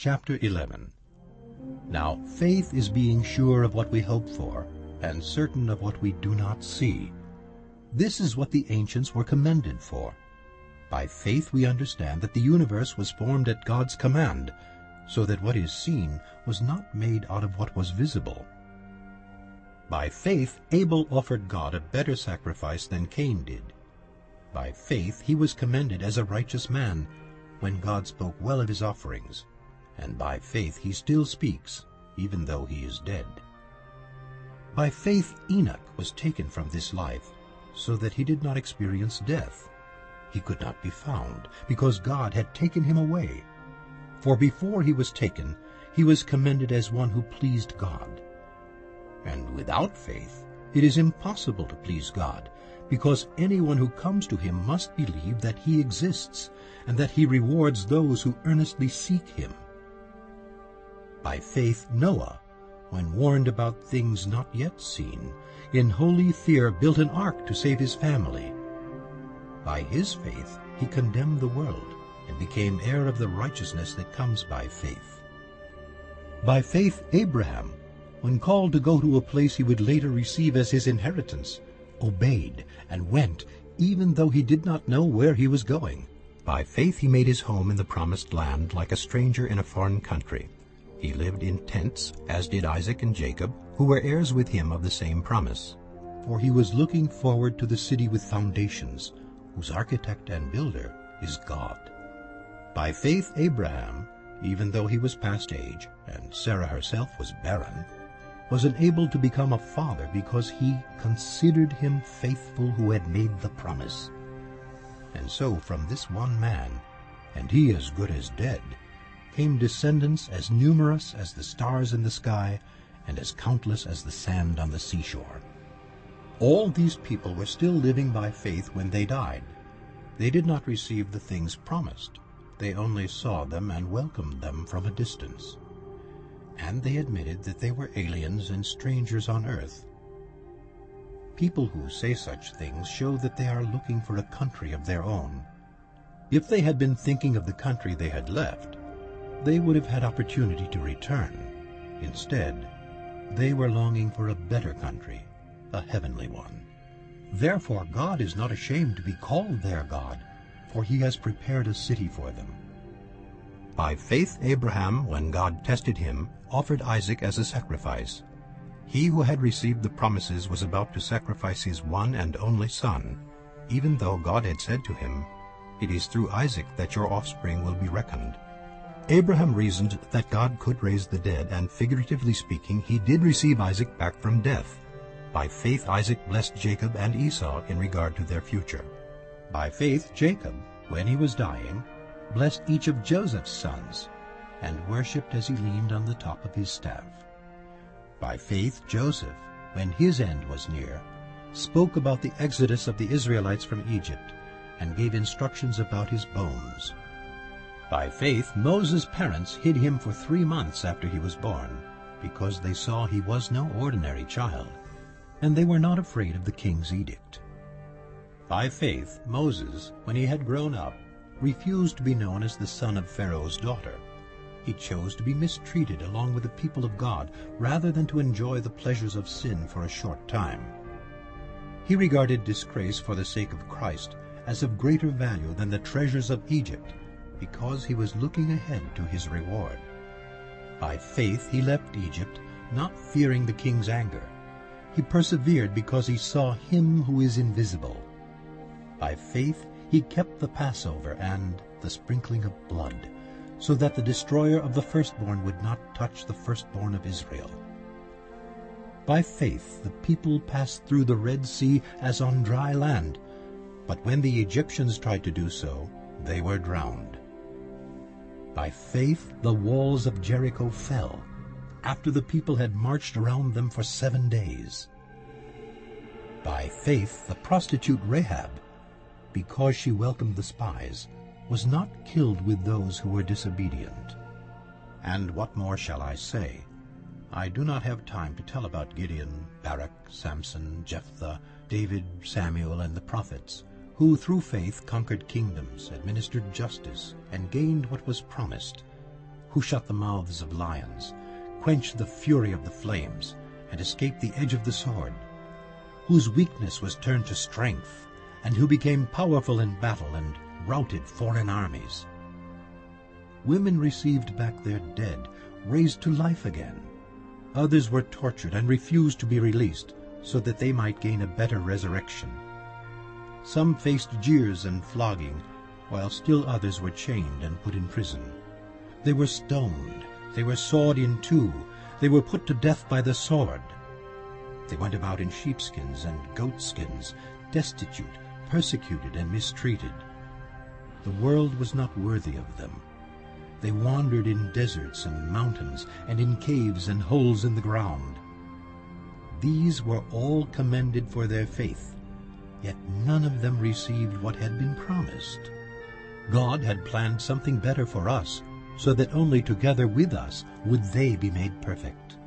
Chapter 11 Now faith is being sure of what we hope for, and certain of what we do not see. This is what the ancients were commended for. By faith we understand that the universe was formed at God's command, so that what is seen was not made out of what was visible. By faith Abel offered God a better sacrifice than Cain did. By faith he was commended as a righteous man, when God spoke well of his offerings, and by faith he still speaks, even though he is dead. By faith Enoch was taken from this life, so that he did not experience death. He could not be found, because God had taken him away. For before he was taken, he was commended as one who pleased God. And without faith it is impossible to please God, because anyone who comes to him must believe that he exists, and that he rewards those who earnestly seek him. By faith Noah, when warned about things not yet seen, in holy fear built an ark to save his family. By his faith he condemned the world, and became heir of the righteousness that comes by faith. By faith Abraham, when called to go to a place he would later receive as his inheritance, obeyed and went, even though he did not know where he was going. By faith he made his home in the promised land like a stranger in a foreign country. He lived in tents, as did Isaac and Jacob, who were heirs with him of the same promise. For he was looking forward to the city with foundations, whose architect and builder is God. By faith Abraham, even though he was past age, and Sarah herself was barren, was enabled to become a father because he considered him faithful who had made the promise. And so from this one man, and he as good as dead, came descendants as numerous as the stars in the sky and as countless as the sand on the seashore. All these people were still living by faith when they died. They did not receive the things promised. They only saw them and welcomed them from a distance and they admitted that they were aliens and strangers on earth. People who say such things show that they are looking for a country of their own. If they had been thinking of the country they had left, they would have had opportunity to return. Instead, they were longing for a better country, a heavenly one. Therefore God is not ashamed to be called their God, for he has prepared a city for them. By faith Abraham, when God tested him, offered Isaac as a sacrifice. He who had received the promises was about to sacrifice his one and only son, even though God had said to him, It is through Isaac that your offspring will be reckoned. Abraham reasoned that God could raise the dead, and figuratively speaking, he did receive Isaac back from death. By faith Isaac blessed Jacob and Esau in regard to their future. By faith Jacob, when he was dying, blessed each of Joseph's sons, and worshipped as he leaned on the top of his staff. By faith Joseph, when his end was near, spoke about the exodus of the Israelites from Egypt, and gave instructions about his bones. By faith Moses' parents hid him for three months after he was born, because they saw he was no ordinary child, and they were not afraid of the king's edict. By faith Moses, when he had grown up, refused to be known as the son of Pharaoh's daughter. He chose to be mistreated along with the people of God rather than to enjoy the pleasures of sin for a short time. He regarded disgrace for the sake of Christ as of greater value than the treasures of Egypt because he was looking ahead to his reward. By faith he left Egypt, not fearing the king's anger. He persevered because he saw him who is invisible. By faith he kept the Passover and the sprinkling of blood, so that the destroyer of the firstborn would not touch the firstborn of Israel. By faith the people passed through the Red Sea as on dry land, but when the Egyptians tried to do so, they were drowned. By faith the walls of Jericho fell, after the people had marched around them for seven days. By faith the prostitute Rahab, because she welcomed the spies, was not killed with those who were disobedient. And what more shall I say? I do not have time to tell about Gideon, Barak, Samson, Jephthah, David, Samuel, and the prophets, who through faith conquered kingdoms, administered justice, and gained what was promised. who shut the mouths of lions, quenched the fury of the flames, and escaped the edge of the sword, whose weakness was turned to strength, and who became powerful in battle and routed foreign armies. Women received back their dead, raised to life again. Others were tortured and refused to be released, so that they might gain a better resurrection. Some faced jeers and flogging, while still others were chained and put in prison. They were stoned, they were sawed in two, they were put to death by the sword. They went about in sheepskins and goatskins, destitute, persecuted, and mistreated. The world was not worthy of them. They wandered in deserts and mountains, and in caves and holes in the ground. These were all commended for their faith, yet none of them received what had been promised. God had planned something better for us, so that only together with us would they be made perfect.